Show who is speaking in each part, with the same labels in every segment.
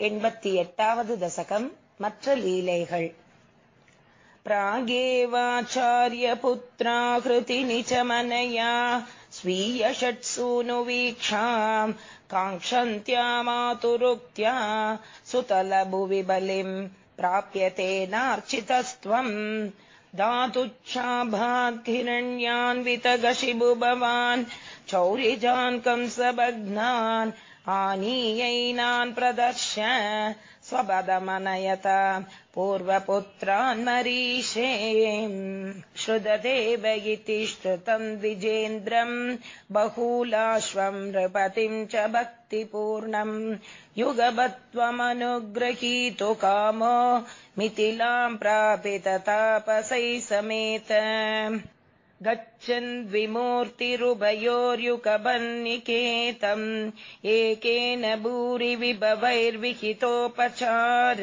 Speaker 1: एटावद् दशकम् मत्र लीलैகள் प्रागेवाचार्यपुत्राकृतिनि च मनया स्वीय षट्सूनुवीक्षाम् काङ्क्षन्त्या मातुरुक्त्या सुतलभुवि बलिम् प्राप्यतेनार्चितस्त्वम् धातुच्छाभाद्धिरण्यान्वितगशिबु भवान् चौरिजान् कंसभग्नान् आनीयैनान् प्रदर्श स्वपदमनयत पूर्वपुत्रान्मरीषे श्रुतदेव इति श्रुतम् द्विजेन्द्रम् बहूलाश्वम् नृपतिम् च भक्तिपूर्णम् युगपत्वमनुग्रहीतु कामो मिथिलाम् प्रापिततापसै समेत गच्छन् द्विमूर्तिरुभयोर्युगबन्निकेतम् एकेन भूरि विभवैर्विहितोपचार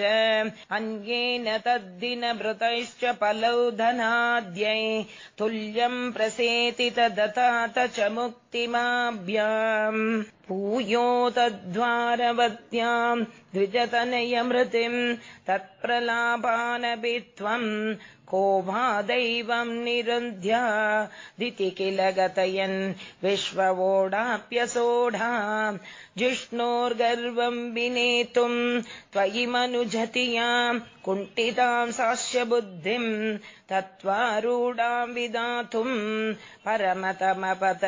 Speaker 1: अन्येन तद्दिनभृतैश्च पलौ धनाद्यै। तुल्यम् प्रसेति तदतात च मुक्तिमाभ्याम् भूयो तद्वारवत्याम् द्विजतनयमृतिम् तत्प्रलापानपि त्वम् को वा दैवम् निरुन्ध्यादिति किल गतयन् विश्ववोढाप्यसोढा जिष्णोर्गर्वम् विनेतुम् त्वयि मनुजतियाम् कुण्ठिताम् सास्य बुद्धिम् तत्त्वारूढाम् विदातुम् परमतमपत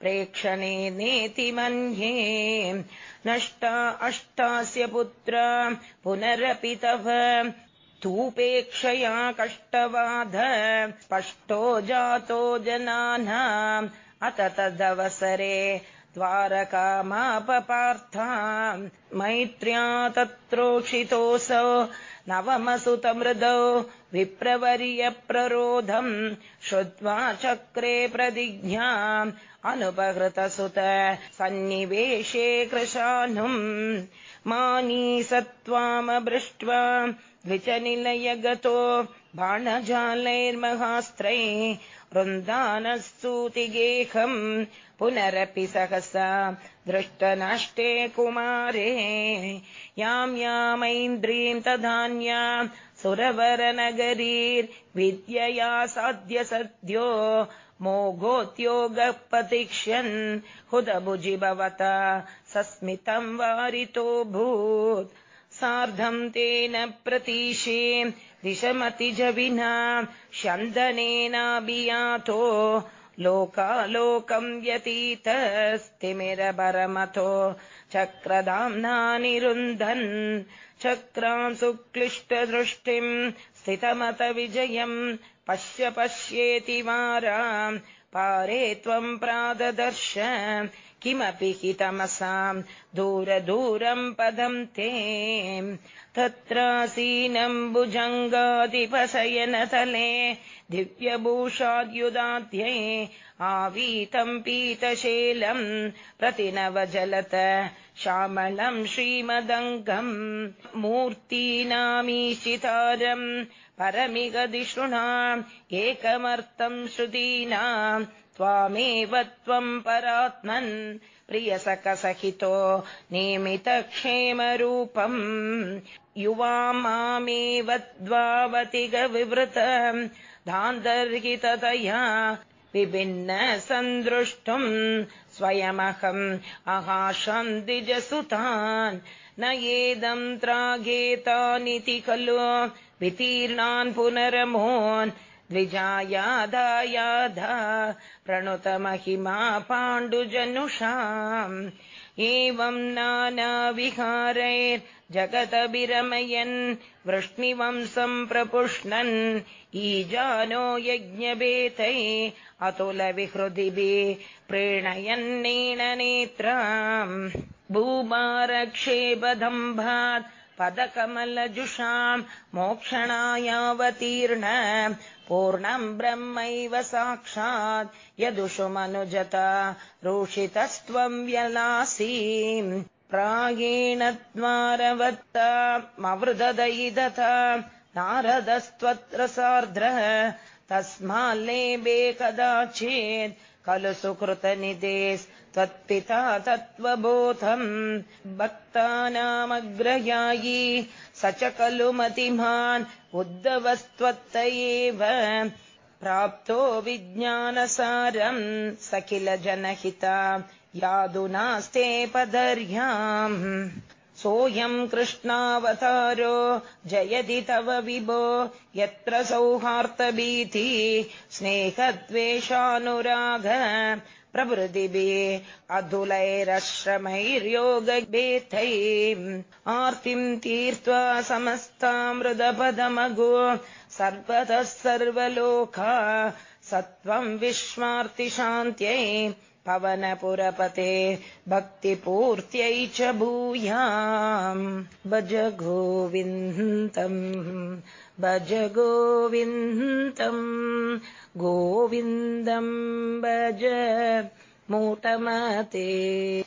Speaker 1: प्रेक्षणे नेति मन्ये नष्टा अष्टास्य पुत्रा पुनरपि तव तूपेक्षया कष्टवाध स्पष्टो जातो जनानाम् अत तदवसरे द्वारकामापपार्था। मैत्र्या तत्रोषितोऽसौ नवमसुतमृदौ विप्रवर्यप्ररोधम् श्रुत्वा चक्रे प्रतिज्ञाम् अनुपहृतसुत सन्निवेशे कृशानुम् मानीसत्त्वामभृष्ट्वा द्विचनिलयगतो बाणजालैर्महास्त्रै वृन्दानस्तूतिगेहम्। पुनरपि सहसा दृष्टनष्टे कुमारे। याम् यामैन्द्रीम् तधान्या सुरवरनगरीर्विद्यया साध्य सद्यो मोघोद्योगः प्रतिक्ष्यन् हुदभुजि भवता सस्मितम् वारितोऽभूत् सार्धम् तेन प्रतीशे दिशमतिजविना शन्दनेनाभियातो लोकालोकम् व्यतीतस्तिमिरपरमतो चक्रदाम्नानिरुन्धन् चक्राम् सुक्लिष्टदृष्टिम् स्थितमतविजयम् पश्य पश्येति वाराम् पारे त्वम् प्राददर्श किमपि हि तमसाम् दूरदूरम् पदम् ते। तत्रासीनम् भुजङ्गादिपशयनतले दिव्यभूषाद्युदाध्ये आवीतम् पीतशेलम् प्रतिनवजलत श्यामलम् श्रीमदङ्गम् मूर्तीनामीशितारम् परमिगदिशृणा एकमर्थम् श्रुतीनाम् त्वामेव त्वम् परात्मन् प्रियसखसहितो नियमितक्षेमरूपम् युवा मामेव द्वावतिगविवृत धान्तर्हिततया विभिन्न सन्दृष्टुम् स्वयमहम् अहाशम् द्विजसुतान् न एदम् त्रागेतानिति खलु वितीर्णान् पुनरमोन् द्विजायादायाधा प्रणुतमहिमा पाण्डुजनुषाम्। एवम् नानाविहारैर्जगतभिरमयन् वृष्णिवंसम् प्रपुष्णन्। ईजानो यज्ञभेतै अतुलविहृदिभिः प्रीणयन्नेन नेत्राम् भूमारक्षेपदम्भात् पदकमलजुषाम् मोक्षणायावतीर्ण। पूर्णम् ब्रह्मैव साक्षात् यदुषुमनुजता रोषितस्त्वम् व्यलासी प्रागेण द्वारवत्तामवृददयिदता नारदस्त्वत्र सार्द्र। तस्माल्लेबे कदाचित् खलु सुकृतनिदेस्त्वत्पिता तत्त्वबोधम् भक्तानामग्रयायी स च खलु मतिमान् उद्धवस्त्वत्त एव प्राप्तो विज्ञानसारम् स किल जनहिता यादुनास्ते पदर्याम् सोऽयम् कृष्णावतारो जयति तव विभो यत्र सौहार्तभीति स्नेहद्वेषानुराग प्रभृतिभिः अधुलैरश्रमैर्योगेथैः आर्तिम् तीर्त्वा समस्तामृदपदमगो सर्वतः सर्वलोका सत्त्वम् विश्वार्तिशान्त्यै पवनपुरपते भक्तिपूर्त्यै च भूयाम्। भज गोविन्दम्। भज गोविन्दम्। गोविन्दम् भज। मूटमते